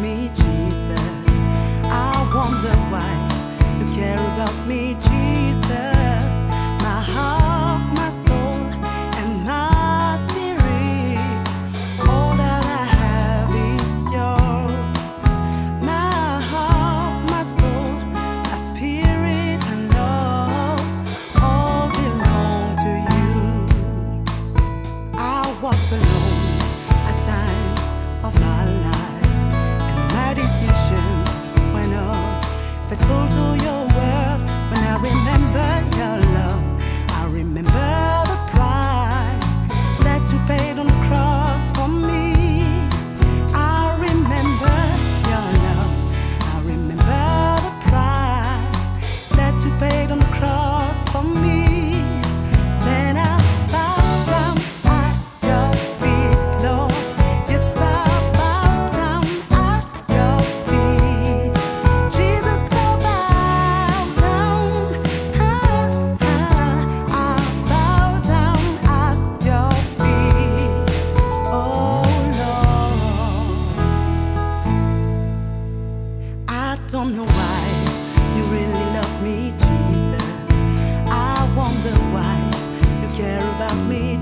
me diz. don't know why you really love me, Jesus. I wonder why you care about me,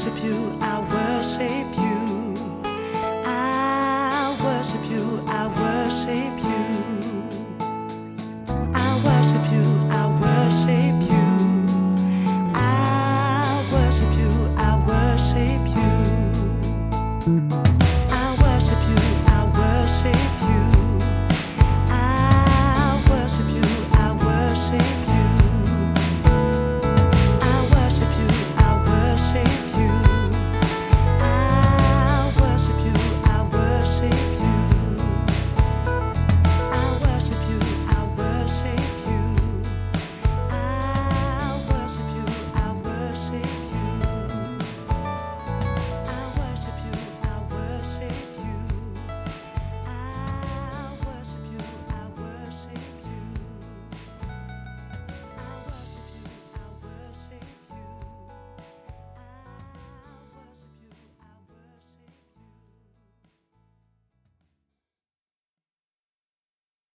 worship you, I worship you. I worship you, I worship you. I worship you, I worship you. I worship you, I worship you.